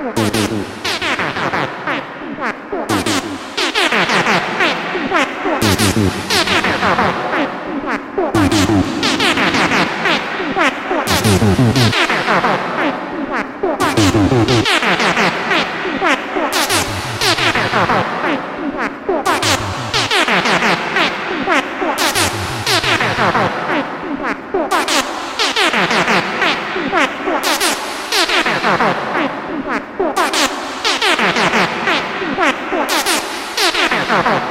What? What?